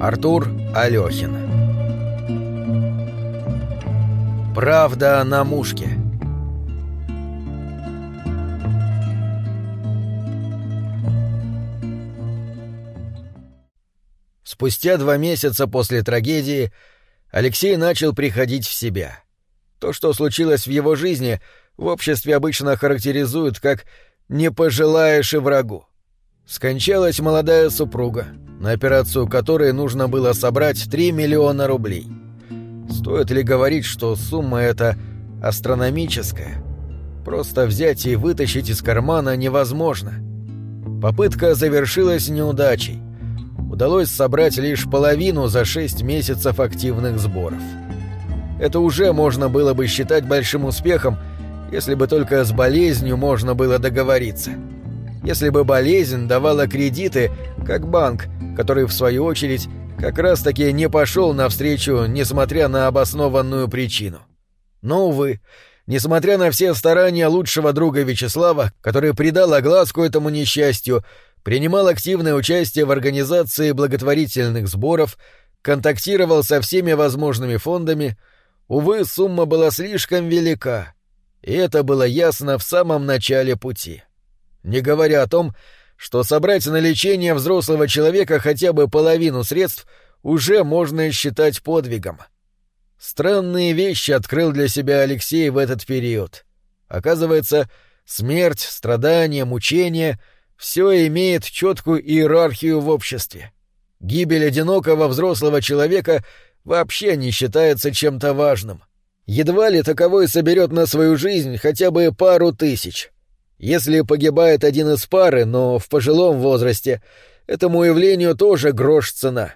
Артур Алёхин Правда на мушке Спустя два месяца после трагедии Алексей начал приходить в себя. То, что случилось в его жизни, в обществе обычно характеризуют как «не пожелаешь и врагу». Скончалась молодая супруга, на операцию которой нужно было собрать 3 миллиона рублей. Стоит ли говорить, что сумма эта астрономическая? Просто взять и вытащить из кармана невозможно. Попытка завершилась неудачей. Удалось собрать лишь половину за 6 месяцев активных сборов. Это уже можно было бы считать большим успехом, если бы только с болезнью можно было договориться если бы болезнь давала кредиты, как банк, который, в свою очередь, как раз-таки не пошел навстречу, несмотря на обоснованную причину. Но, увы, несмотря на все старания лучшего друга Вячеслава, который придал огласку этому несчастью, принимал активное участие в организации благотворительных сборов, контактировал со всеми возможными фондами, увы, сумма была слишком велика, и это было ясно в самом начале пути. Не говоря о том, что собрать на лечение взрослого человека хотя бы половину средств уже можно считать подвигом. Странные вещи открыл для себя Алексей в этот период. Оказывается, смерть, страдания, мучения — все имеет четкую иерархию в обществе. Гибель одинокого взрослого человека вообще не считается чем-то важным. Едва ли таковой соберет на свою жизнь хотя бы пару тысяч — если погибает один из пары, но в пожилом возрасте, этому явлению тоже грош цена.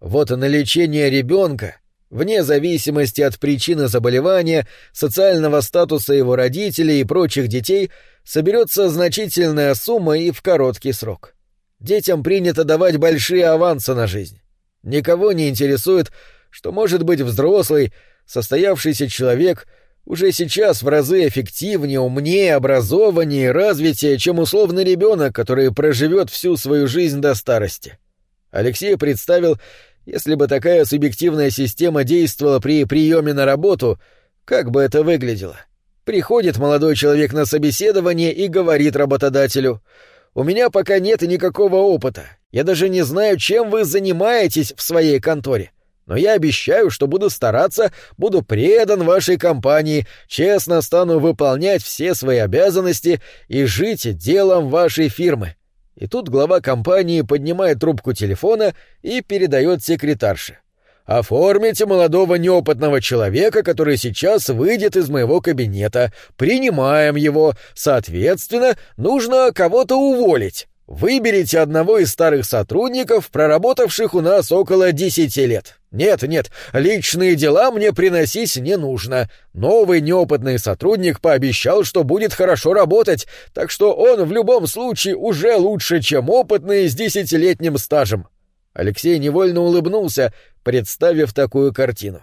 Вот и на лечение ребенка, вне зависимости от причины заболевания, социального статуса его родителей и прочих детей, соберется значительная сумма и в короткий срок. Детям принято давать большие авансы на жизнь. Никого не интересует, что может быть взрослый, состоявшийся человек — уже сейчас в разы эффективнее, умнее, образованнее развитее, чем условный ребенок, который проживет всю свою жизнь до старости. Алексей представил, если бы такая субъективная система действовала при приеме на работу, как бы это выглядело. Приходит молодой человек на собеседование и говорит работодателю «У меня пока нет никакого опыта. Я даже не знаю, чем вы занимаетесь в своей конторе но я обещаю, что буду стараться, буду предан вашей компании, честно стану выполнять все свои обязанности и жить делом вашей фирмы». И тут глава компании поднимает трубку телефона и передает секретарше. «Оформите молодого неопытного человека, который сейчас выйдет из моего кабинета. Принимаем его. Соответственно, нужно кого-то уволить». Выберите одного из старых сотрудников, проработавших у нас около десяти лет. Нет, нет, личные дела мне приносить не нужно. Новый неопытный сотрудник пообещал, что будет хорошо работать, так что он в любом случае уже лучше, чем опытный с десятилетним стажем. Алексей невольно улыбнулся, представив такую картину.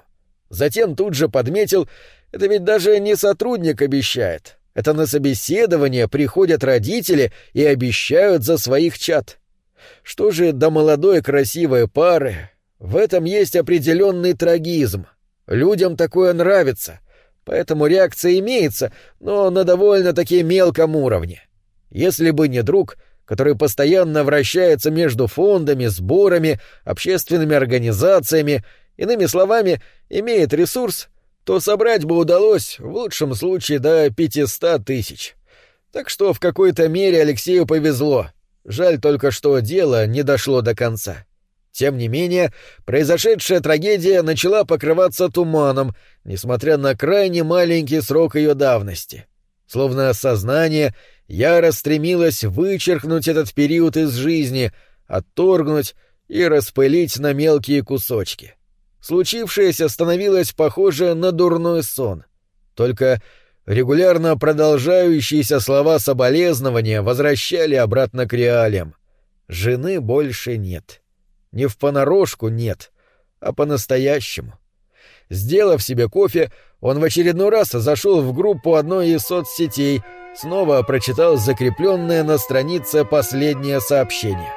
Затем тут же подметил, это ведь даже не сотрудник обещает, это на собеседование приходят родители и обещают за своих чад. Что же до молодой красивой пары? В этом есть определенный трагизм. Людям такое нравится, поэтому реакция имеется, но на довольно-таки мелком уровне. Если бы не друг, который постоянно вращается между фондами, сборами, общественными организациями, иными словами, имеет ресурс — то собрать бы удалось в лучшем случае до 500 тысяч. Так что в какой-то мере Алексею повезло. Жаль только, что дело не дошло до конца. Тем не менее, произошедшая трагедия начала покрываться туманом, несмотря на крайне маленький срок ее давности. Словно сознание яро стремилось вычеркнуть этот период из жизни, отторгнуть и распылить на мелкие кусочки. Случившееся становилось похоже на дурной сон. Только регулярно продолжающиеся слова соболезнования возвращали обратно к реалиям. Жены больше нет. Не в понарошку нет, а по-настоящему. Сделав себе кофе, он в очередной раз зашел в группу одной из соцсетей, снова прочитал закрепленное на странице последнее сообщение.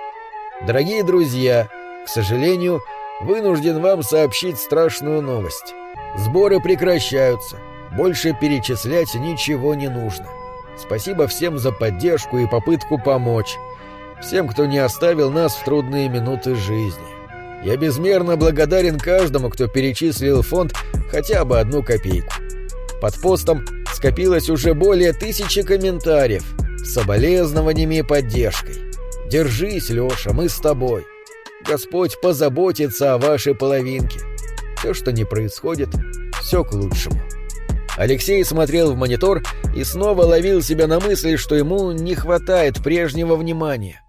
«Дорогие друзья, К сожалению, вынужден вам сообщить страшную новость. Сборы прекращаются. Больше перечислять ничего не нужно. Спасибо всем за поддержку и попытку помочь. Всем, кто не оставил нас в трудные минуты жизни. Я безмерно благодарен каждому, кто перечислил фонд хотя бы одну копейку. Под постом скопилось уже более тысячи комментариев с соболезнованиями и поддержкой. Держись, Леша, мы с тобой. Господь позаботится о вашей половинке. Все, что не происходит, все к лучшему. Алексей смотрел в монитор и снова ловил себя на мысли, что ему не хватает прежнего внимания.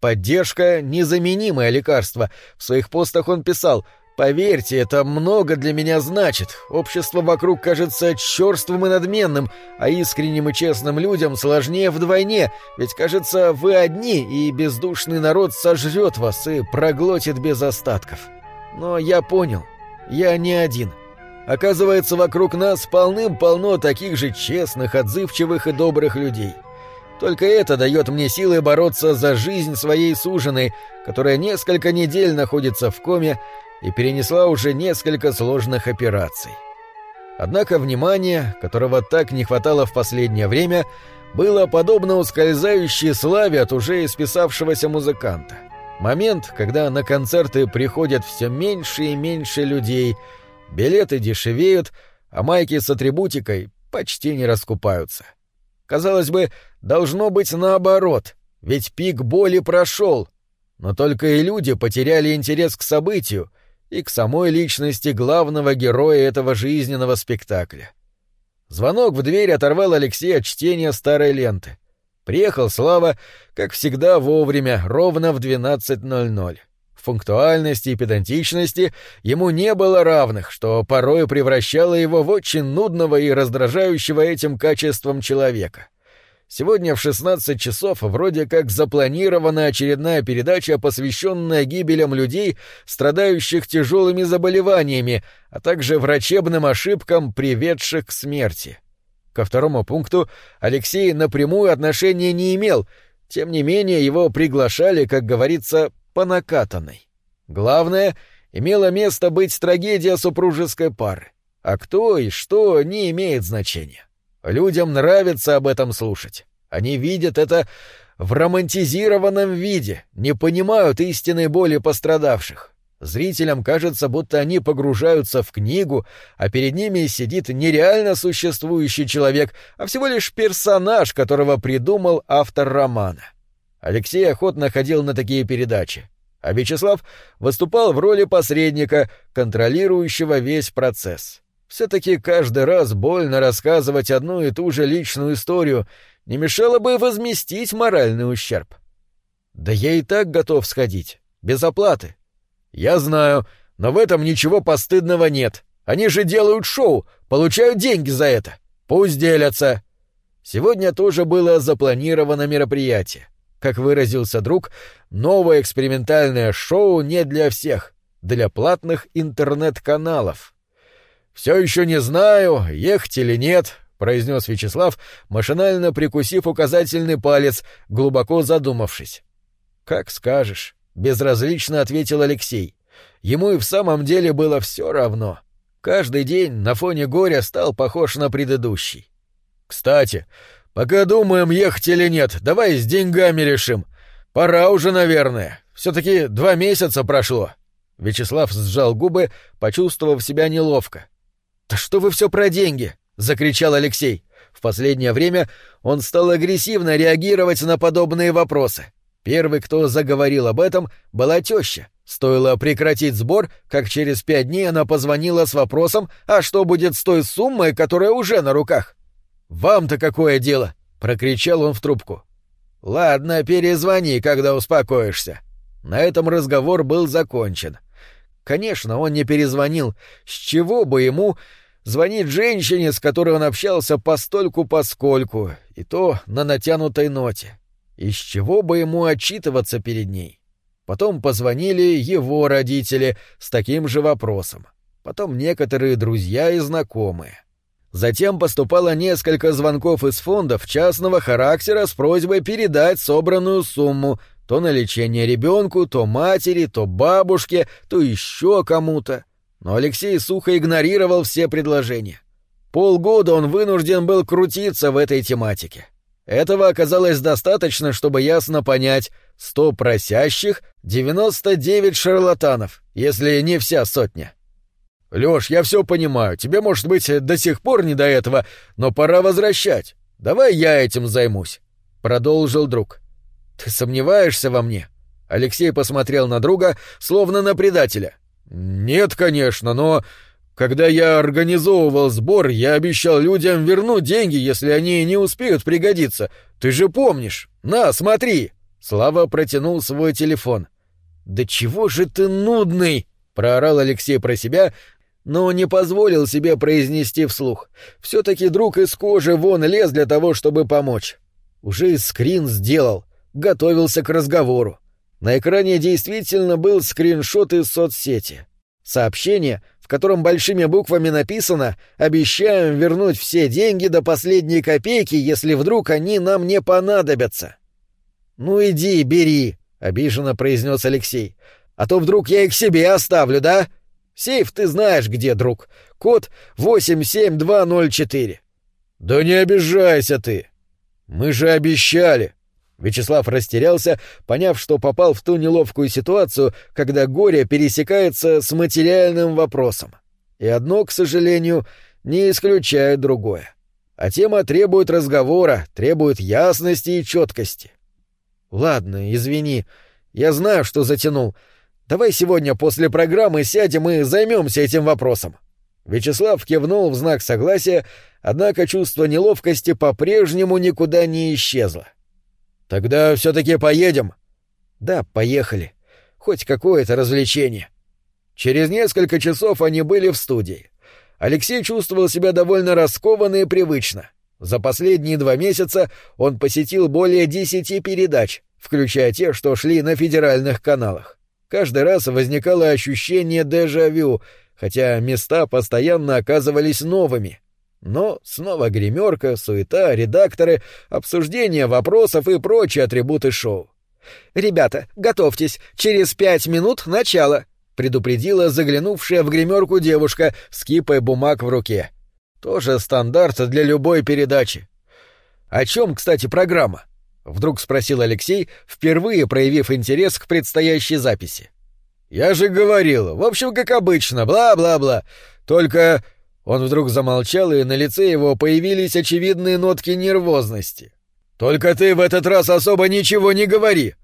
Поддержка — незаменимое лекарство. В своих постах он писал «Поверьте, это много для меня значит. Общество вокруг кажется черствым и надменным, а искренним и честным людям сложнее вдвойне, ведь, кажется, вы одни, и бездушный народ сожрет вас и проглотит без остатков. Но я понял, я не один». Оказывается, вокруг нас полным-полно таких же честных, отзывчивых и добрых людей. Только это дает мне силы бороться за жизнь своей суженой, которая несколько недель находится в коме и перенесла уже несколько сложных операций. Однако внимание, которого так не хватало в последнее время, было подобно ускользающей славе от уже исписавшегося музыканта. Момент, когда на концерты приходят все меньше и меньше людей — Билеты дешевеют, а майки с атрибутикой почти не раскупаются. Казалось бы, должно быть наоборот, ведь пик боли прошел. Но только и люди потеряли интерес к событию и к самой личности главного героя этого жизненного спектакля. Звонок в дверь оторвал Алексея от чтения старой ленты. Приехал Слава, как всегда, вовремя, ровно в 12.00 пунктуальности и педантичности ему не было равных, что порой превращало его в очень нудного и раздражающего этим качеством человека. Сегодня в 16 часов вроде как запланирована очередная передача, посвященная гибелям людей, страдающих тяжелыми заболеваниями, а также врачебным ошибкам, приведших к смерти. Ко второму пункту Алексей напрямую отношения не имел, тем не менее его приглашали, как говорится, по накатанной. Главное, имело место быть трагедия супружеской пары. А кто и что не имеет значения. Людям нравится об этом слушать. Они видят это в романтизированном виде, не понимают истинной боли пострадавших. Зрителям кажется, будто они погружаются в книгу, а перед ними сидит нереально существующий человек, а всего лишь персонаж, которого придумал автор романа. Алексей охотно ходил на такие передачи, а Вячеслав выступал в роли посредника, контролирующего весь процесс. Все-таки каждый раз больно рассказывать одну и ту же личную историю, не мешало бы возместить моральный ущерб. Да я и так готов сходить, без оплаты. Я знаю, но в этом ничего постыдного нет. Они же делают шоу, получают деньги за это. Пусть делятся. Сегодня тоже было запланировано мероприятие. Как выразился друг, новое экспериментальное шоу не для всех, для платных интернет-каналов. «Все еще не знаю, ехать или нет», — произнес Вячеслав, машинально прикусив указательный палец, глубоко задумавшись. «Как скажешь», — безразлично ответил Алексей. Ему и в самом деле было все равно. Каждый день на фоне горя стал похож на предыдущий. «Кстати, Пока думаем, ехать или нет, давай с деньгами решим. Пора уже, наверное. Все-таки два месяца прошло. Вячеслав сжал губы, почувствовав себя неловко. «Да что вы все про деньги?» — закричал Алексей. В последнее время он стал агрессивно реагировать на подобные вопросы. Первый, кто заговорил об этом, была теща. Стоило прекратить сбор, как через пять дней она позвонила с вопросом, а что будет с той суммой, которая уже на руках. «Вам-то какое дело?» — прокричал он в трубку. «Ладно, перезвони, когда успокоишься». На этом разговор был закончен. Конечно, он не перезвонил. С чего бы ему звонить женщине, с которой он общался постольку-поскольку, и то на натянутой ноте? И с чего бы ему отчитываться перед ней? Потом позвонили его родители с таким же вопросом. Потом некоторые друзья и знакомые. Затем поступало несколько звонков из фондов частного характера с просьбой передать собранную сумму, То на лечение ребенку, то матери, то бабушке, то еще кому-то. Но Алексей сухо игнорировал все предложения. Полгода он вынужден был крутиться в этой тематике. Этого оказалось достаточно, чтобы ясно понять — сто просящих, девяносто девять шарлатанов, если не вся сотня. Лёш, я все понимаю, тебе, может быть, до сих пор не до этого, но пора возвращать. Давай я этим займусь, продолжил друг. Ты сомневаешься во мне? Алексей посмотрел на друга, словно на предателя. Нет, конечно, но когда я организовывал сбор, я обещал людям вернуть деньги, если они не успеют пригодиться. Ты же помнишь? На, смотри. Слава протянул свой телефон. Да чего же ты нудный? проорал Алексей про себя, но не позволил себе произнести вслух. Все-таки друг из кожи вон лез для того, чтобы помочь. Уже скрин сделал, готовился к разговору. На экране действительно был скриншот из соцсети. Сообщение, в котором большими буквами написано «Обещаем вернуть все деньги до последней копейки, если вдруг они нам не понадобятся». «Ну иди, бери», — обиженно произнес Алексей. «А то вдруг я их себе оставлю, да?» Сейф ты знаешь где, друг. Код 87204. Да не обижайся ты. Мы же обещали. Вячеслав растерялся, поняв, что попал в ту неловкую ситуацию, когда горе пересекается с материальным вопросом. И одно, к сожалению, не исключает другое. А тема требует разговора, требует ясности и четкости. Ладно, извини, я знаю, что затянул, Давай сегодня после программы сядем и займемся этим вопросом. Вячеслав кивнул в знак согласия, однако чувство неловкости по-прежнему никуда не исчезло. Тогда все-таки поедем. Да, поехали. Хоть какое-то развлечение. Через несколько часов они были в студии. Алексей чувствовал себя довольно раскованно и привычно. За последние два месяца он посетил более десяти передач, включая те, что шли на федеральных каналах. Каждый раз возникало ощущение дежавю, хотя места постоянно оказывались новыми. Но снова гримерка, суета, редакторы, обсуждение вопросов и прочие атрибуты шоу. «Ребята, готовьтесь, через пять минут начало», — предупредила заглянувшая в гримерку девушка с кипой бумаг в руке. Тоже стандарт для любой передачи. О чем, кстати, программа? Вдруг спросил Алексей, впервые проявив интерес к предстоящей записи. «Я же говорил, в общем, как обычно, бла-бла-бла. Только...» Он вдруг замолчал, и на лице его появились очевидные нотки нервозности. «Только ты в этот раз особо ничего не говори.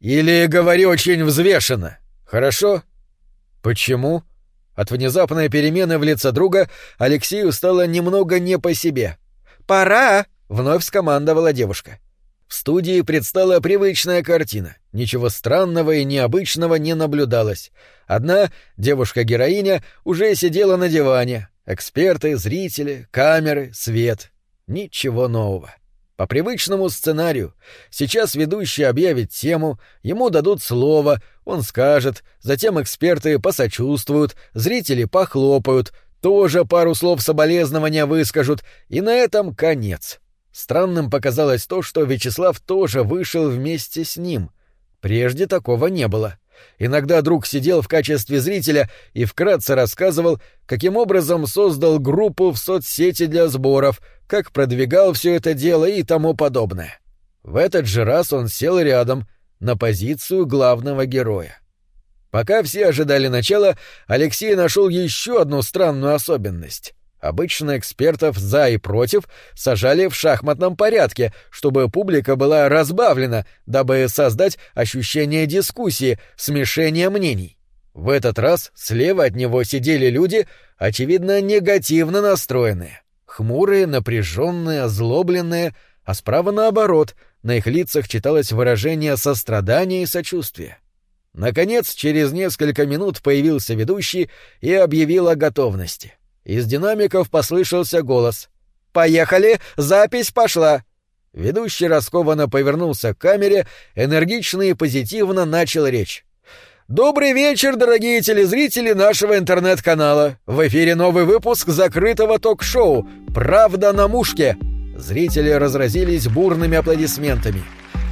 Или говори очень взвешенно. Хорошо?» «Почему?» От внезапной перемены в лице друга Алексею стало немного не по себе. «Пора!» — вновь скомандовала девушка. В студии предстала привычная картина. Ничего странного и необычного не наблюдалось. Одна девушка-героиня уже сидела на диване. Эксперты, зрители, камеры, свет. Ничего нового. По привычному сценарию. Сейчас ведущий объявит тему, ему дадут слово, он скажет, затем эксперты посочувствуют, зрители похлопают, тоже пару слов соболезнования выскажут, и на этом конец. Странным показалось то, что Вячеслав тоже вышел вместе с ним. Прежде такого не было. Иногда друг сидел в качестве зрителя и вкратце рассказывал, каким образом создал группу в соцсети для сборов, как продвигал все это дело и тому подобное. В этот же раз он сел рядом, на позицию главного героя. Пока все ожидали начала, Алексей нашел еще одну странную особенность. Обычно экспертов «за» и «против» сажали в шахматном порядке, чтобы публика была разбавлена, дабы создать ощущение дискуссии, смешения мнений. В этот раз слева от него сидели люди, очевидно, негативно настроенные. Хмурые, напряженные, озлобленные, а справа наоборот, на их лицах читалось выражение сострадания и сочувствия. Наконец, через несколько минут появился ведущий и объявил о готовности — из динамиков послышался голос. «Поехали! Запись пошла!» Ведущий раскованно повернулся к камере, энергично и позитивно начал речь. «Добрый вечер, дорогие телезрители нашего интернет-канала! В эфире новый выпуск закрытого ток-шоу «Правда на мушке». Зрители разразились бурными аплодисментами.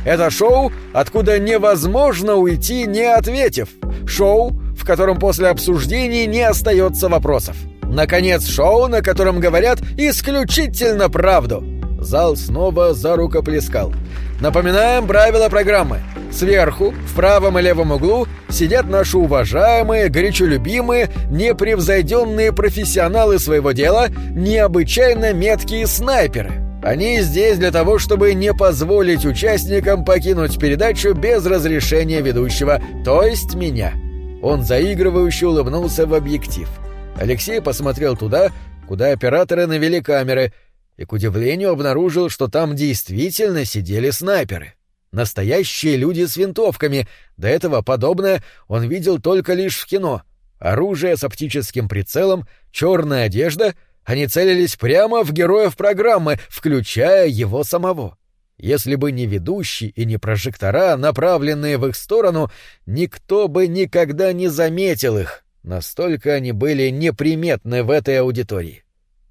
Это шоу, откуда невозможно уйти, не ответив. Шоу, в котором после обсуждений не остается вопросов. Наконец, шоу, на котором говорят исключительно правду. Зал снова зарукоплескал. Напоминаем правила программы. Сверху, в правом и левом углу, сидят наши уважаемые, горячо любимые, непревзойденные профессионалы своего дела, необычайно меткие снайперы. Они здесь для того, чтобы не позволить участникам покинуть передачу без разрешения ведущего, то есть меня. Он заигрывающе улыбнулся в объектив. Алексей посмотрел туда, куда операторы навели камеры, и, к удивлению, обнаружил, что там действительно сидели снайперы. Настоящие люди с винтовками. До этого подобное он видел только лишь в кино. Оружие с оптическим прицелом, черная одежда — они целились прямо в героев программы, включая его самого. Если бы не ведущий и не прожектора, направленные в их сторону, никто бы никогда не заметил их. Настолько они были неприметны в этой аудитории.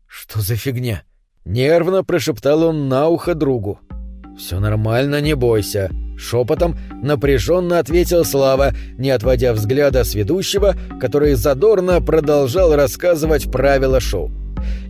«Что за фигня?» — нервно прошептал он на ухо другу. «Все нормально, не бойся», — шепотом напряженно ответил Слава, не отводя взгляда с ведущего, который задорно продолжал рассказывать правила шоу.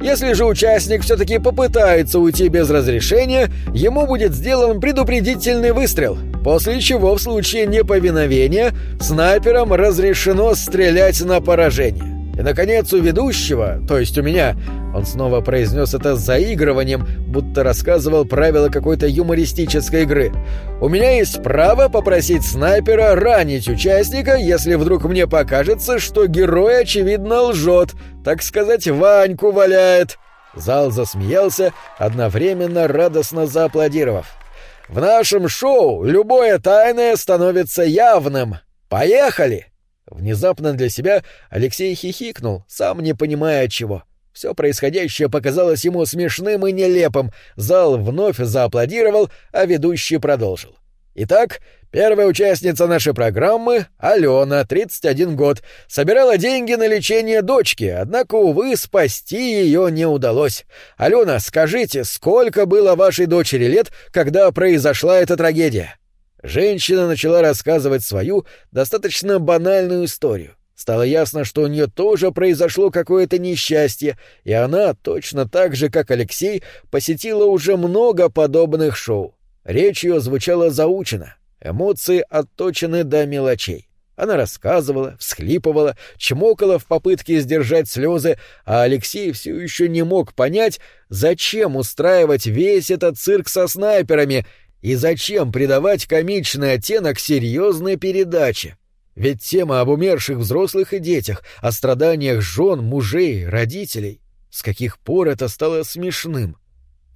Если же участник все-таки попытается уйти без разрешения, ему будет сделан предупредительный выстрел, после чего в случае неповиновения снайперам разрешено стрелять на поражение. И, наконец, у ведущего, то есть у меня, он снова произнес это заигрыванием, будто рассказывал правила какой-то юмористической игры. «У меня есть право попросить снайпера ранить участника, если вдруг мне покажется, что герой, очевидно, лжет, так сказать, Ваньку валяет». Зал засмеялся, одновременно радостно зааплодировав. «В нашем шоу любое тайное становится явным. Поехали!» Внезапно для себя Алексей хихикнул, сам не понимая чего. Все происходящее показалось ему смешным и нелепым. Зал вновь зааплодировал, а ведущий продолжил. Итак, первая участница нашей программы, Алена, 31 год, собирала деньги на лечение дочки, однако, увы, спасти ее не удалось. Алена, скажите, сколько было вашей дочери лет, когда произошла эта трагедия? Женщина начала рассказывать свою достаточно банальную историю. Стало ясно, что у нее тоже произошло какое-то несчастье, и она, точно так же, как Алексей, посетила уже много подобных шоу. Речь ее звучала заучено, эмоции отточены до мелочей. Она рассказывала, всхлипывала, чмокала в попытке сдержать слезы, а Алексей все еще не мог понять, зачем устраивать весь этот цирк со снайперами и зачем придавать комичный оттенок серьезной передаче. Ведь тема об умерших взрослых и детях, о страданиях жен, мужей, родителей. С каких пор это стало смешным?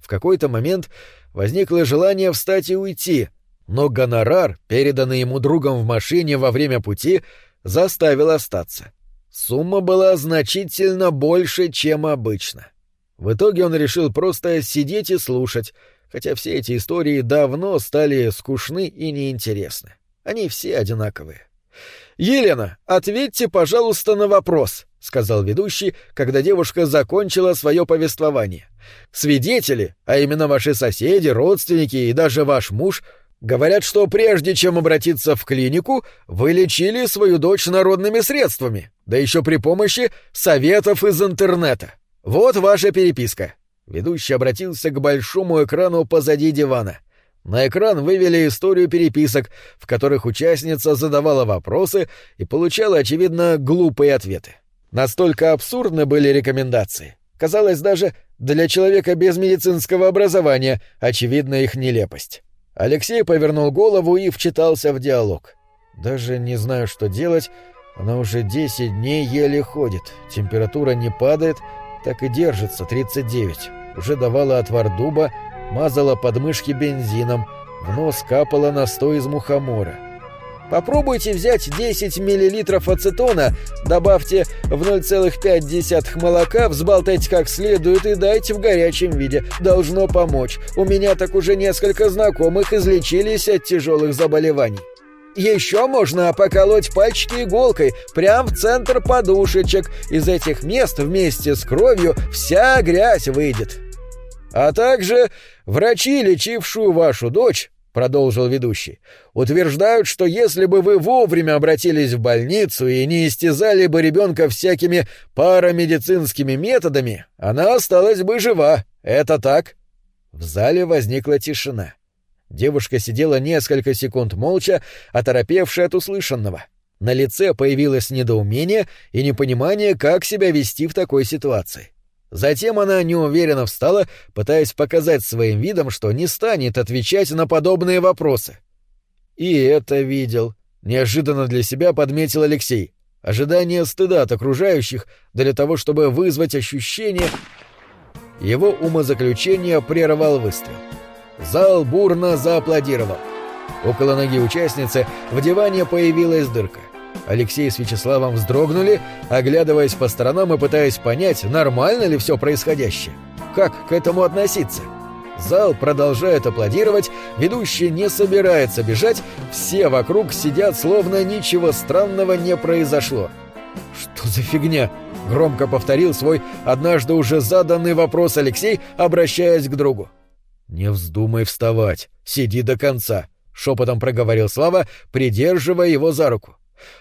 В какой-то момент возникло желание встать и уйти, но гонорар, переданный ему другом в машине во время пути, заставил остаться. Сумма была значительно больше, чем обычно. В итоге он решил просто сидеть и слушать, хотя все эти истории давно стали скучны и неинтересны. Они все одинаковые. «Елена, ответьте, пожалуйста, на вопрос», — сказал ведущий, когда девушка закончила свое повествование. «Свидетели, а именно ваши соседи, родственники и даже ваш муж, говорят, что прежде чем обратиться в клинику, вы лечили свою дочь народными средствами, да еще при помощи советов из интернета. Вот ваша переписка». Ведущий обратился к большому экрану позади дивана. На экран вывели историю переписок, в которых участница задавала вопросы и получала, очевидно, глупые ответы. Настолько абсурдны были рекомендации. Казалось, даже для человека без медицинского образования очевидна их нелепость. Алексей повернул голову и вчитался в диалог. «Даже не знаю, что делать. Она уже десять дней еле ходит. Температура не падает, так и держится, 39. Уже давала отвар дуба, мазала подмышки бензином, в нос капала настой из мухомора. Попробуйте взять 10 мл ацетона, добавьте в 0,5 молока, взболтайте как следует и дайте в горячем виде. Должно помочь. У меня так уже несколько знакомых излечились от тяжелых заболеваний. Еще можно поколоть пальчики иголкой прямо в центр подушечек. Из этих мест вместе с кровью вся грязь выйдет. А также врачи, лечившую вашу дочь, продолжил ведущий, утверждают, что если бы вы вовремя обратились в больницу и не истязали бы ребенка всякими парамедицинскими методами, она осталась бы жива. Это так? В зале возникла тишина. Девушка сидела несколько секунд молча, оторопевшая от услышанного. На лице появилось недоумение и непонимание, как себя вести в такой ситуации. Затем она неуверенно встала, пытаясь показать своим видом, что не станет отвечать на подобные вопросы. И это видел. Неожиданно для себя подметил Алексей. Ожидание стыда от окружающих для того, чтобы вызвать ощущение... Его умозаключение прервал выстрел. Зал бурно зааплодировал. Около ноги участницы в диване появилась дырка — Алексей с Вячеславом вздрогнули, оглядываясь по сторонам и пытаясь понять, нормально ли все происходящее. Как к этому относиться? Зал продолжает аплодировать, ведущий не собирается бежать, все вокруг сидят, словно ничего странного не произошло. «Что за фигня?» — громко повторил свой однажды уже заданный вопрос Алексей, обращаясь к другу. «Не вздумай вставать, сиди до конца», — шепотом проговорил Слава, придерживая его за руку.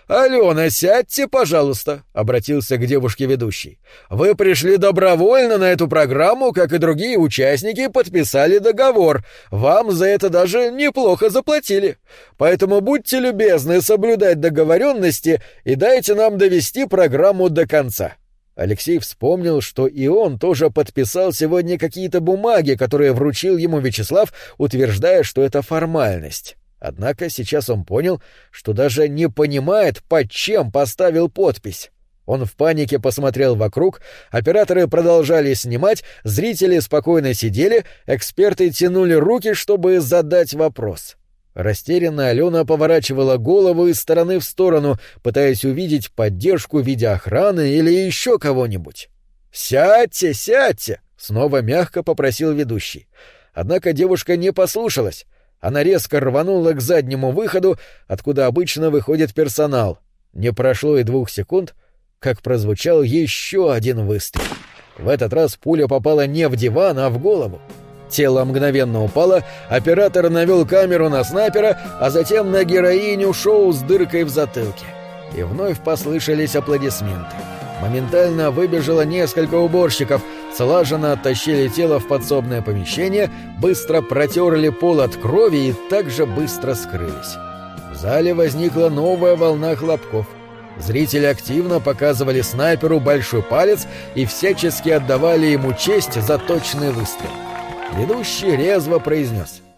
«Алена, сядьте, пожалуйста», — обратился к девушке ведущий. «Вы пришли добровольно на эту программу, как и другие участники подписали договор. Вам за это даже неплохо заплатили. Поэтому будьте любезны соблюдать договоренности и дайте нам довести программу до конца». Алексей вспомнил, что и он тоже подписал сегодня какие-то бумаги, которые вручил ему Вячеслав, утверждая, что это формальность. Однако сейчас он понял, что даже не понимает, под чем поставил подпись. Он в панике посмотрел вокруг, операторы продолжали снимать, зрители спокойно сидели, эксперты тянули руки, чтобы задать вопрос. Растерянная Алена поворачивала голову из стороны в сторону, пытаясь увидеть поддержку в виде охраны или еще кого-нибудь. «Сядьте, сядьте!» — снова мягко попросил ведущий. Однако девушка не послушалась. Она резко рванула к заднему выходу, откуда обычно выходит персонал. Не прошло и двух секунд, как прозвучал еще один выстрел. В этот раз пуля попала не в диван, а в голову. Тело мгновенно упало, оператор навел камеру на снайпера, а затем на героиню шоу с дыркой в затылке. И вновь послышались аплодисменты. Моментально выбежало несколько уборщиков, слаженно оттащили тело в подсобное помещение, быстро протерли пол от крови и также быстро скрылись. В зале возникла новая волна хлопков. Зрители активно показывали снайперу большой палец и всячески отдавали ему честь за точный выстрел. Ведущий резво произнес —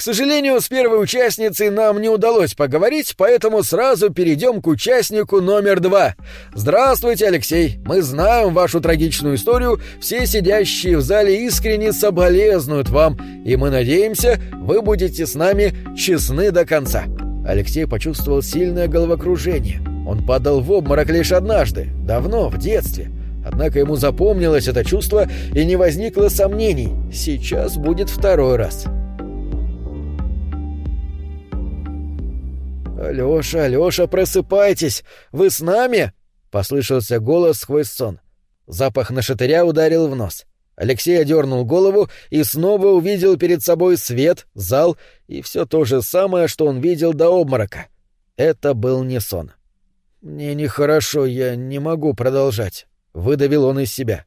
к сожалению, с первой участницей нам не удалось поговорить, поэтому сразу перейдем к участнику номер два. Здравствуйте, Алексей. Мы знаем вашу трагичную историю, все сидящие в зале искренне соболезнуют вам, и мы надеемся, вы будете с нами честны до конца. Алексей почувствовал сильное головокружение. Он падал в обморок лишь однажды, давно, в детстве. Однако ему запомнилось это чувство и не возникло сомнений. Сейчас будет второй раз. «Алёша, Алёша, просыпайтесь! Вы с нами?» — послышался голос сквозь сон. Запах нашатыря ударил в нос. Алексей одернул голову и снова увидел перед собой свет, зал и все то же самое, что он видел до обморока. Это был не сон. «Мне нехорошо, я не могу продолжать», — выдавил он из себя.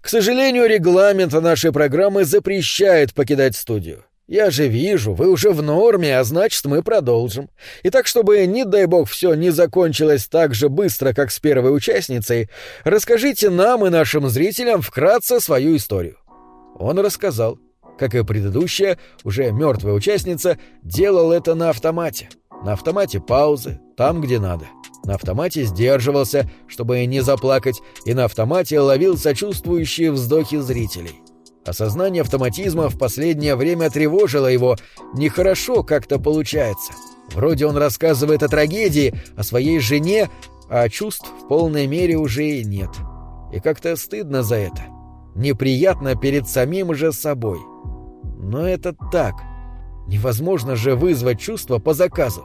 «К сожалению, регламент нашей программы запрещает покидать студию. Я же вижу, вы уже в норме, а значит, мы продолжим. И так, чтобы, не дай бог, все не закончилось так же быстро, как с первой участницей, расскажите нам и нашим зрителям вкратце свою историю. Он рассказал. Как и предыдущая, уже мертвая участница, делал это на автомате. На автомате паузы, там, где надо. На автомате сдерживался, чтобы не заплакать, и на автомате ловил сочувствующие вздохи зрителей. Осознание автоматизма в последнее время тревожило его. Нехорошо как-то получается. Вроде он рассказывает о трагедии, о своей жене, а чувств в полной мере уже и нет. И как-то стыдно за это. Неприятно перед самим же собой. Но это так. Невозможно же вызвать чувства по заказу.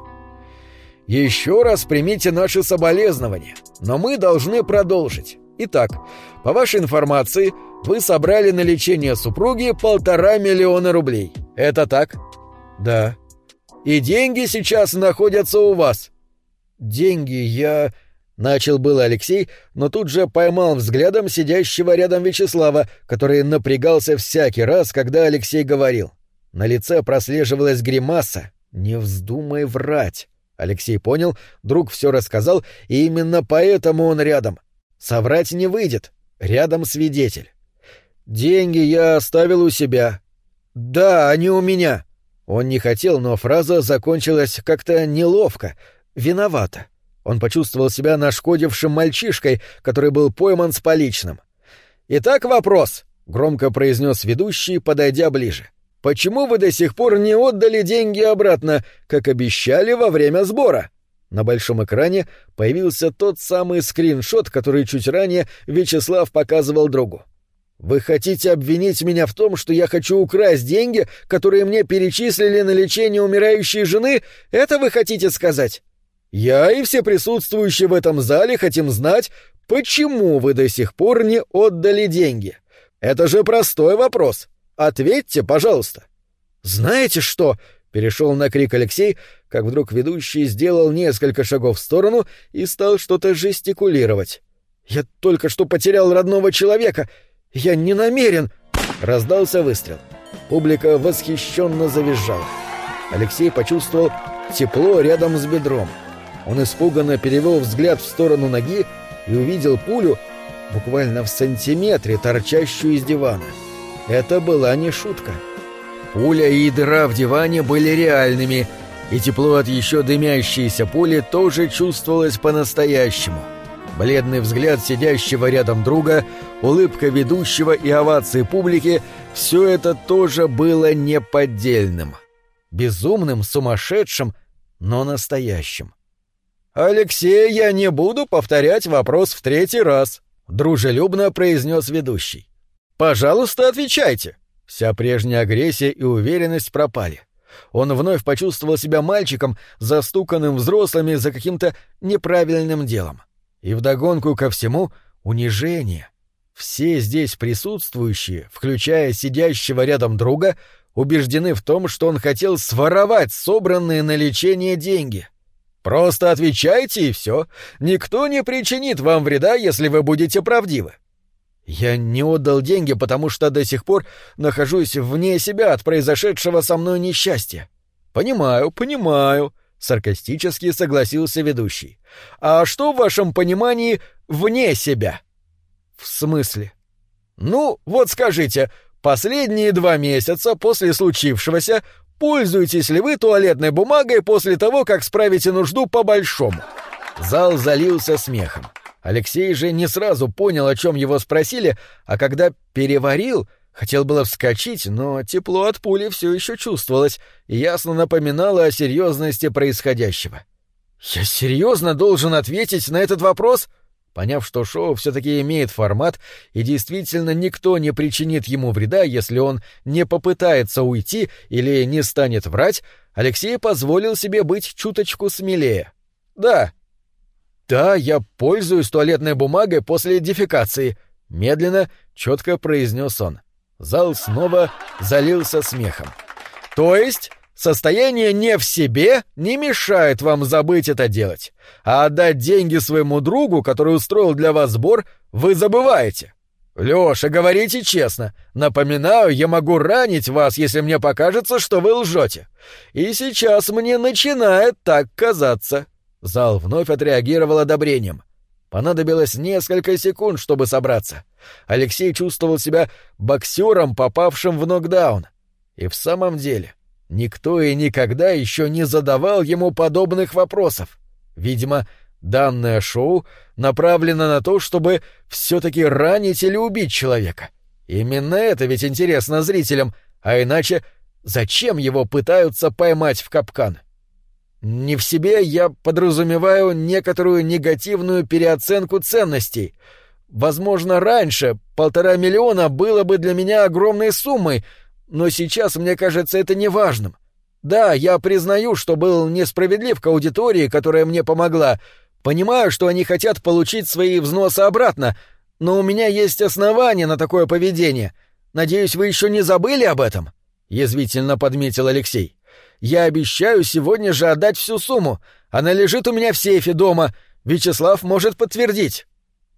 Еще раз примите наши соболезнования, но мы должны продолжить. Итак, по вашей информации, вы собрали на лечение супруги полтора миллиона рублей. Это так? Да. И деньги сейчас находятся у вас. Деньги я... Начал было Алексей, но тут же поймал взглядом сидящего рядом Вячеслава, который напрягался всякий раз, когда Алексей говорил. На лице прослеживалась гримаса «Не вздумай врать». Алексей понял, друг все рассказал, и именно поэтому он рядом. Соврать не выйдет. Рядом свидетель. «Деньги я оставил у себя». «Да, они у меня». Он не хотел, но фраза закончилась как-то неловко, виновато. Он почувствовал себя нашкодившим мальчишкой, который был пойман с поличным. «Итак, вопрос», — громко произнес ведущий, подойдя ближе. «Почему вы до сих пор не отдали деньги обратно, как обещали во время сбора?» На большом экране появился тот самый скриншот, который чуть ранее Вячеслав показывал другу. «Вы хотите обвинить меня в том, что я хочу украсть деньги, которые мне перечислили на лечение умирающей жены? Это вы хотите сказать?» Я и все присутствующие в этом зале хотим знать, почему вы до сих пор не отдали деньги. Это же простой вопрос. Ответьте, пожалуйста. Знаете что? Перешел на крик Алексей, как вдруг ведущий сделал несколько шагов в сторону и стал что-то жестикулировать. Я только что потерял родного человека. Я не намерен. Раздался выстрел. Публика восхищенно завизжала. Алексей почувствовал тепло рядом с бедром. Он испуганно перевел взгляд в сторону ноги и увидел пулю буквально в сантиметре, торчащую из дивана. Это была не шутка. Пуля и дыра в диване были реальными, и тепло от еще дымящейся пули тоже чувствовалось по-настоящему. Бледный взгляд сидящего рядом друга, улыбка ведущего и овации публики — все это тоже было неподдельным. Безумным, сумасшедшим, но настоящим. «Алексей, я не буду повторять вопрос в третий раз», — дружелюбно произнес ведущий. «Пожалуйста, отвечайте». Вся прежняя агрессия и уверенность пропали. Он вновь почувствовал себя мальчиком, застуканным взрослыми за каким-то неправильным делом. И вдогонку ко всему — унижение. Все здесь присутствующие, включая сидящего рядом друга, убеждены в том, что он хотел своровать собранные на лечение деньги. Просто отвечайте и все. Никто не причинит вам вреда, если вы будете правдивы. Я не отдал деньги, потому что до сих пор нахожусь вне себя от произошедшего со мной несчастья. Понимаю, понимаю, саркастически согласился ведущий. А что в вашем понимании вне себя? В смысле? Ну, вот скажите, последние два месяца после случившегося Пользуетесь ли вы туалетной бумагой после того, как справите нужду по-большому?» Зал залился смехом. Алексей же не сразу понял, о чем его спросили, а когда переварил, хотел было вскочить, но тепло от пули все еще чувствовалось и ясно напоминало о серьезности происходящего. «Я серьезно должен ответить на этот вопрос?» Поняв, что шоу все-таки имеет формат, и действительно никто не причинит ему вреда, если он не попытается уйти или не станет врать, Алексей позволил себе быть чуточку смелее. «Да». «Да, я пользуюсь туалетной бумагой после дефекации», — медленно, четко произнес он. Зал снова залился смехом. «То есть Состояние не в себе не мешает вам забыть это делать, а отдать деньги своему другу, который устроил для вас сбор, вы забываете. Лёша, говорите честно. Напоминаю, я могу ранить вас, если мне покажется, что вы лжете. И сейчас мне начинает так казаться. Зал вновь отреагировал одобрением. Понадобилось несколько секунд, чтобы собраться. Алексей чувствовал себя боксером, попавшим в нокдаун. И в самом деле, Никто и никогда еще не задавал ему подобных вопросов. Видимо, данное шоу направлено на то, чтобы все-таки ранить или убить человека. Именно это ведь интересно зрителям, а иначе зачем его пытаются поймать в капкан? Не в себе я подразумеваю некоторую негативную переоценку ценностей. Возможно, раньше полтора миллиона было бы для меня огромной суммой — но сейчас мне кажется это неважным. Да, я признаю, что был несправедлив к аудитории, которая мне помогла. Понимаю, что они хотят получить свои взносы обратно, но у меня есть основания на такое поведение. Надеюсь, вы еще не забыли об этом?» — язвительно подметил Алексей. Я обещаю сегодня же отдать всю сумму. Она лежит у меня в сейфе дома. Вячеслав может подтвердить».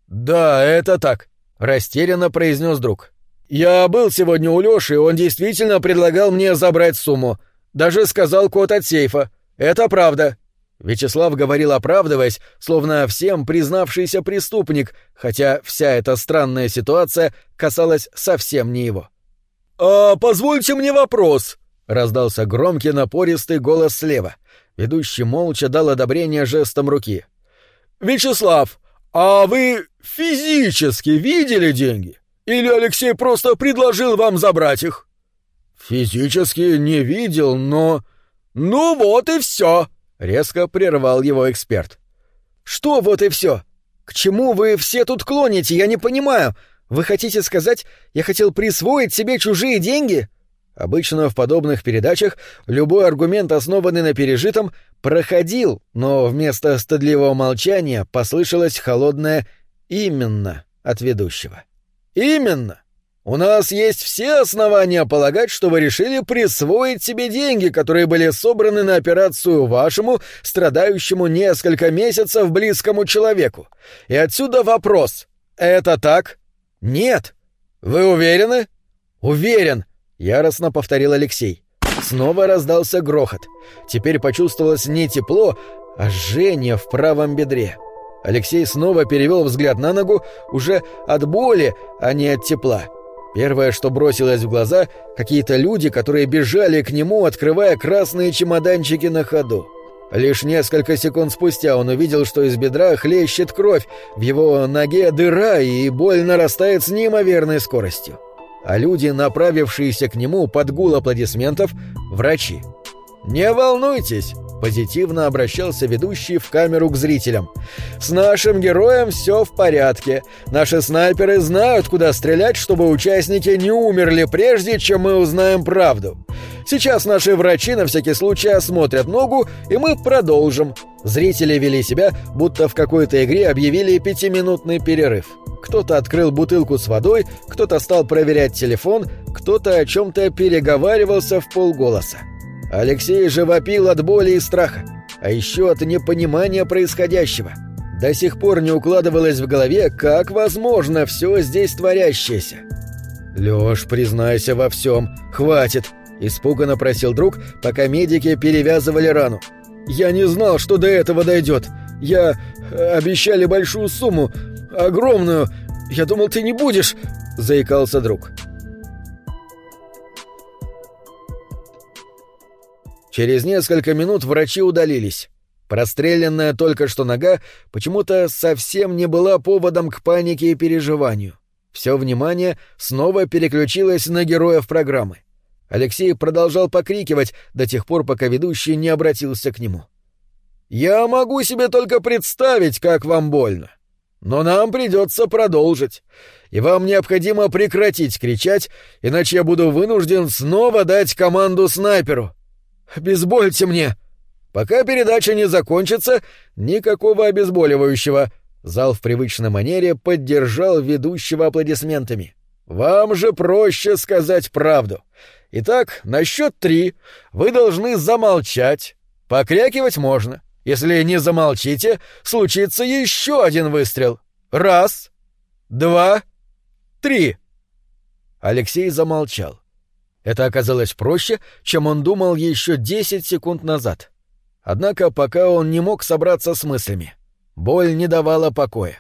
«Да, это так», — растерянно произнес друг. «Я был сегодня у Лёши, он действительно предлагал мне забрать сумму. Даже сказал код от сейфа. Это правда». Вячеслав говорил, оправдываясь, словно всем признавшийся преступник, хотя вся эта странная ситуация касалась совсем не его. «А позвольте мне вопрос», — раздался громкий напористый голос слева. Ведущий молча дал одобрение жестом руки. «Вячеслав, а вы физически видели деньги? Или Алексей просто предложил вам забрать их?» «Физически не видел, но...» «Ну вот и все!» — резко прервал его эксперт. «Что вот и все? К чему вы все тут клоните, я не понимаю. Вы хотите сказать, я хотел присвоить себе чужие деньги?» Обычно в подобных передачах любой аргумент, основанный на пережитом, проходил, но вместо стыдливого молчания послышалось холодное «именно» от ведущего. «Именно! У нас есть все основания полагать, что вы решили присвоить себе деньги, которые были собраны на операцию вашему, страдающему несколько месяцев близкому человеку. И отсюда вопрос. Это так? Нет. Вы уверены? Уверен, яростно повторил Алексей. Снова раздался грохот. Теперь почувствовалось не тепло, а жжение в правом бедре. Алексей снова перевел взгляд на ногу уже от боли, а не от тепла. Первое, что бросилось в глаза, какие-то люди, которые бежали к нему, открывая красные чемоданчики на ходу. Лишь несколько секунд спустя он увидел, что из бедра хлещет кровь, в его ноге дыра и боль нарастает с неимоверной скоростью. А люди, направившиеся к нему под гул аплодисментов, врачи. «Не волнуйтесь!» Позитивно обращался ведущий в камеру к зрителям. «С нашим героем все в порядке. Наши снайперы знают, куда стрелять, чтобы участники не умерли прежде, чем мы узнаем правду. Сейчас наши врачи на всякий случай осмотрят ногу, и мы продолжим». Зрители вели себя, будто в какой-то игре объявили пятиминутный перерыв. Кто-то открыл бутылку с водой, кто-то стал проверять телефон, кто-то о чем-то переговаривался в полголоса. Алексей же вопил от боли и страха, а еще от непонимания происходящего. До сих пор не укладывалось в голове, как возможно все здесь творящееся. «Лёш, признайся во всем, хватит!» — испуганно просил друг, пока медики перевязывали рану. «Я не знал, что до этого дойдет. Я... Э, обещали большую сумму, огромную. Я думал, ты не будешь...» — заикался друг. Через несколько минут врачи удалились. Простреленная только что нога почему-то совсем не была поводом к панике и переживанию. Все внимание снова переключилось на героев программы. Алексей продолжал покрикивать до тех пор, пока ведущий не обратился к нему. «Я могу себе только представить, как вам больно. Но нам придется продолжить. И вам необходимо прекратить кричать, иначе я буду вынужден снова дать команду снайперу. Обезбольте мне!» «Пока передача не закончится, никакого обезболивающего!» Зал в привычной манере поддержал ведущего аплодисментами. «Вам же проще сказать правду. Итак, на счет три вы должны замолчать. Покрякивать можно. Если не замолчите, случится еще один выстрел. Раз, два, три!» Алексей замолчал. Это оказалось проще, чем он думал еще десять секунд назад. Однако пока он не мог собраться с мыслями. Боль не давала покоя.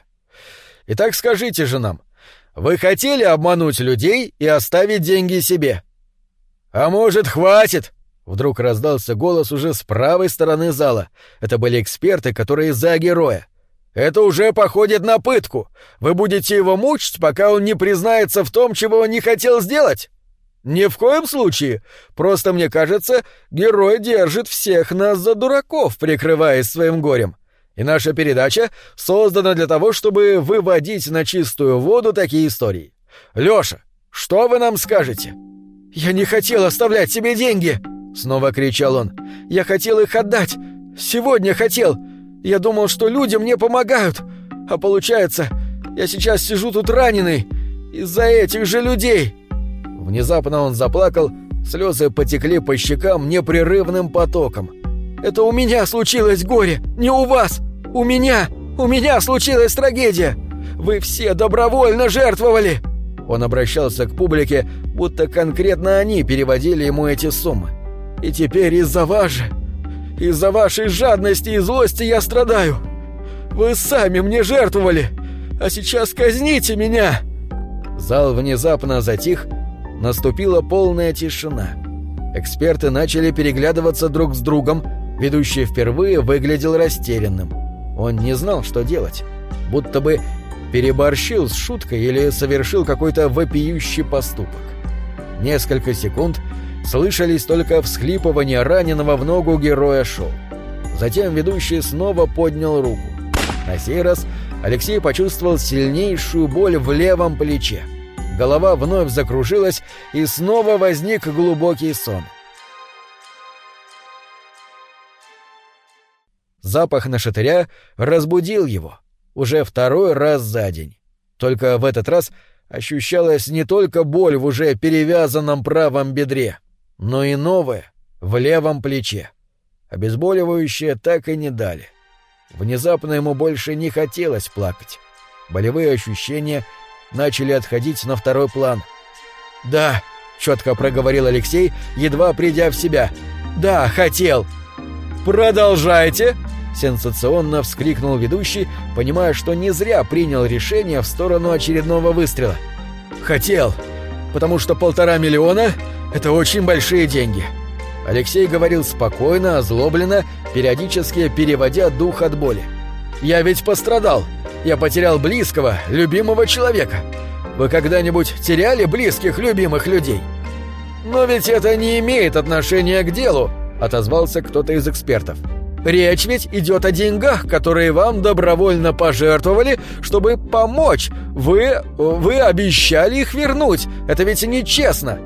«Итак скажите же нам, вы хотели обмануть людей и оставить деньги себе?» «А может, хватит?» Вдруг раздался голос уже с правой стороны зала. Это были эксперты, которые за героя. «Это уже походит на пытку. Вы будете его мучить, пока он не признается в том, чего он не хотел сделать?» «Ни в коем случае. Просто мне кажется, герой держит всех нас за дураков, прикрываясь своим горем. И наша передача создана для того, чтобы выводить на чистую воду такие истории. Лёша, что вы нам скажете?» «Я не хотел оставлять себе деньги!» — снова кричал он. «Я хотел их отдать! Сегодня хотел! Я думал, что люди мне помогают! А получается, я сейчас сижу тут раненый из-за этих же людей!» Внезапно он заплакал Слезы потекли по щекам непрерывным потоком. «Это у меня случилось горе, не у вас! У меня! У меня случилась трагедия! Вы все добровольно жертвовали!» Он обращался к публике, будто конкретно они переводили ему эти суммы. «И теперь из-за же, из-за вашей жадности и злости я страдаю! Вы сами мне жертвовали, а сейчас казните меня!» Зал внезапно затих, наступила полная тишина. Эксперты начали переглядываться друг с другом, ведущий впервые выглядел растерянным. Он не знал, что делать. Будто бы переборщил с шуткой или совершил какой-то вопиющий поступок. Несколько секунд слышались только всхлипывания раненого в ногу героя шоу. Затем ведущий снова поднял руку. На сей раз Алексей почувствовал сильнейшую боль в левом плече. Голова вновь закружилась, и снова возник глубокий сон. Запах нашатыря разбудил его уже второй раз за день. Только в этот раз ощущалась не только боль в уже перевязанном правом бедре, но и новая в левом плече. Обезболивающее так и не дали. Внезапно ему больше не хотелось плакать. Болевые ощущения начали отходить на второй план. «Да», — четко проговорил Алексей, едва придя в себя. «Да, хотел». «Продолжайте», Сенсационно вскрикнул ведущий, понимая, что не зря принял решение в сторону очередного выстрела. «Хотел, потому что полтора миллиона — это очень большие деньги». Алексей говорил спокойно, озлобленно, периодически переводя дух от боли. «Я ведь пострадал. Я потерял близкого, любимого человека. Вы когда-нибудь теряли близких, любимых людей?» «Но ведь это не имеет отношения к делу», — отозвался кто-то из экспертов. Речь ведь идет о деньгах, которые вам добровольно пожертвовали, чтобы помочь. Вы... вы обещали их вернуть. Это ведь нечестно».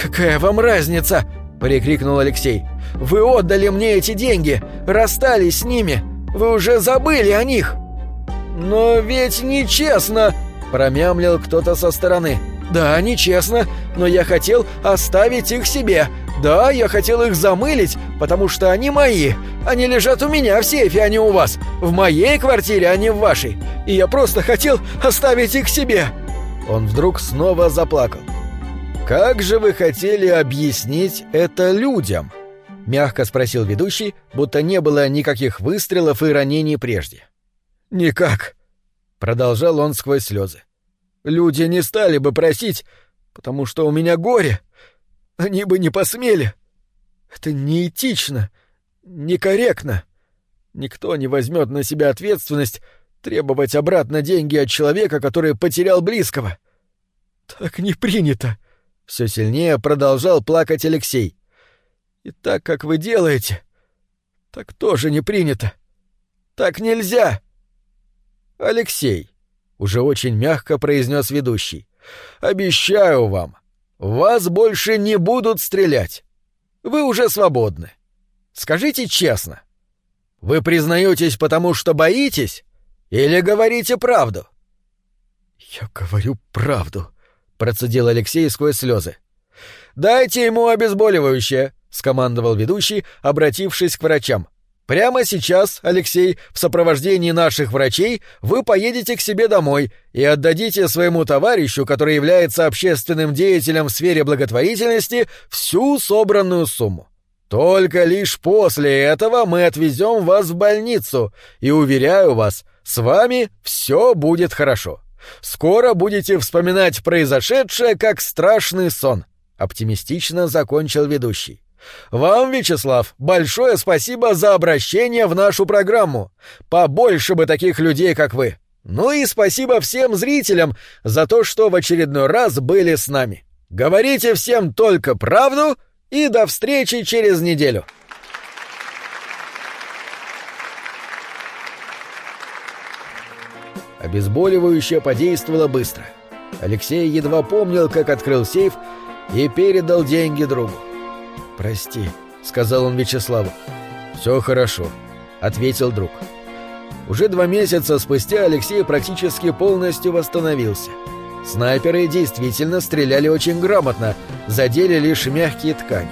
«Какая вам разница?» — прикрикнул Алексей. «Вы отдали мне эти деньги, расстались с ними. Вы уже забыли о них». «Но ведь нечестно!» — промямлил кто-то со стороны. «Да, нечестно, но я хотел оставить их себе. Да, я хотел их замылить, потому что они мои. Они лежат у меня в сейфе, а не у вас. В моей квартире, а не в вашей. И я просто хотел оставить их себе». Он вдруг снова заплакал. «Как же вы хотели объяснить это людям?» — мягко спросил ведущий, будто не было никаких выстрелов и ранений прежде. «Никак», — продолжал он сквозь слезы. «Люди не стали бы просить, потому что у меня горе. Они бы не посмели. Это неэтично, некорректно. Никто не возьмет на себя ответственность требовать обратно деньги от человека, который потерял близкого. Так не принято. Все сильнее продолжал плакать Алексей. И так, как вы делаете, так тоже не принято. Так нельзя. Алексей, уже очень мягко произнес ведущий, обещаю вам, вас больше не будут стрелять. Вы уже свободны. Скажите честно. Вы признаетесь потому, что боитесь? Или говорите правду? Я говорю правду, процедил Алексей сквозь слезы. Дайте ему обезболивающее, скомандовал ведущий, обратившись к врачам. Прямо сейчас, Алексей, в сопровождении наших врачей, вы поедете к себе домой и отдадите своему товарищу, который является общественным деятелем в сфере благотворительности, всю собранную сумму. Только лишь после этого мы отвезем вас в больницу, и, уверяю вас, с вами все будет хорошо. Скоро будете вспоминать произошедшее как страшный сон», — оптимистично закончил ведущий. Вам, Вячеслав, большое спасибо за обращение в нашу программу. Побольше бы таких людей, как вы. Ну и спасибо всем зрителям за то, что в очередной раз были с нами. Говорите всем только правду и до встречи через неделю. Обезболивающее подействовало быстро. Алексей едва помнил, как открыл сейф и передал деньги другу. «Прости», — сказал он Вячеславу. «Все хорошо», — ответил друг. Уже два месяца спустя Алексей практически полностью восстановился. Снайперы действительно стреляли очень грамотно, задели лишь мягкие ткани.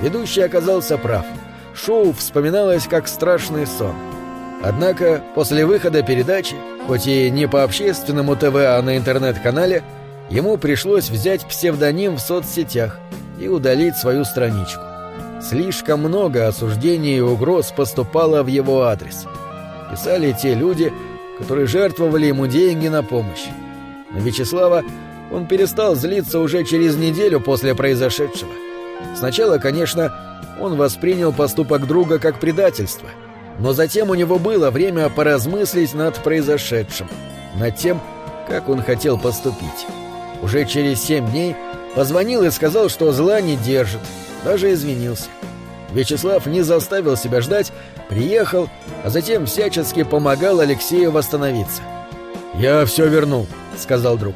Ведущий оказался прав. Шоу вспоминалось как страшный сон. Однако после выхода передачи, хоть и не по общественному ТВ, а на интернет-канале, ему пришлось взять псевдоним в соцсетях и удалить свою страничку. Слишком много осуждений и угроз поступало в его адрес. Писали те люди, которые жертвовали ему деньги на помощь. На Вячеслава он перестал злиться уже через неделю после произошедшего. Сначала, конечно, он воспринял поступок друга как предательство, но затем у него было время поразмыслить над произошедшим, над тем, как он хотел поступить. Уже через семь дней позвонил и сказал, что зла не держит, даже извинился. Вячеслав не заставил себя ждать, приехал, а затем всячески помогал Алексею восстановиться. «Я все вернул», — сказал друг.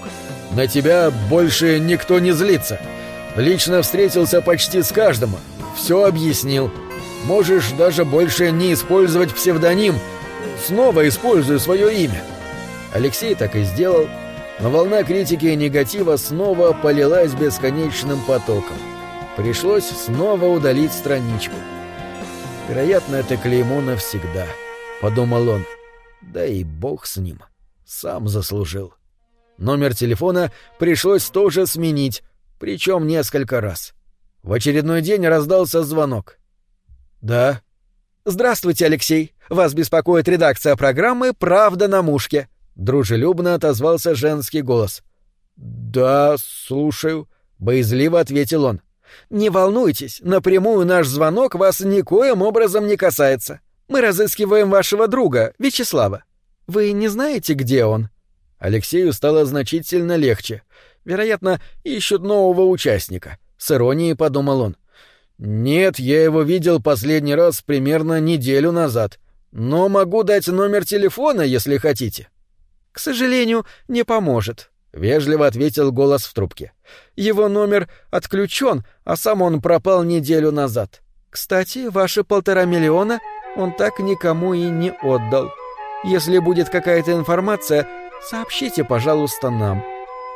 «На тебя больше никто не злится. Лично встретился почти с каждым, все объяснил. Можешь даже больше не использовать псевдоним, снова используй свое имя». Алексей так и сделал, волна критики и негатива снова полилась бесконечным потоком. Пришлось снова удалить страничку. Вероятно, это клеймо навсегда, — подумал он. Да и бог с ним. Сам заслужил. Номер телефона пришлось тоже сменить, причем несколько раз. В очередной день раздался звонок. «Да». «Здравствуйте, Алексей. Вас беспокоит редакция программы «Правда на мушке». Дружелюбно отозвался женский голос. «Да, слушаю», — боязливо ответил он. «Не волнуйтесь, напрямую наш звонок вас никоим образом не касается. Мы разыскиваем вашего друга, Вячеслава. Вы не знаете, где он?» Алексею стало значительно легче. Вероятно, ищут нового участника. С иронией подумал он. «Нет, я его видел последний раз примерно неделю назад. Но могу дать номер телефона, если хотите». «К сожалению, не поможет», — вежливо ответил голос в трубке. «Его номер отключен, а сам он пропал неделю назад. Кстати, ваши полтора миллиона он так никому и не отдал. Если будет какая-то информация, сообщите, пожалуйста, нам».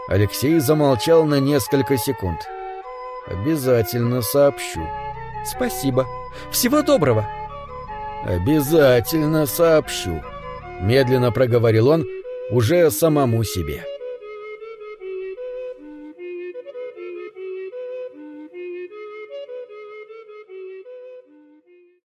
Алексей замолчал на несколько секунд. «Обязательно сообщу». «Спасибо. Всего доброго». «Обязательно сообщу», — медленно проговорил он, — уже самому себе.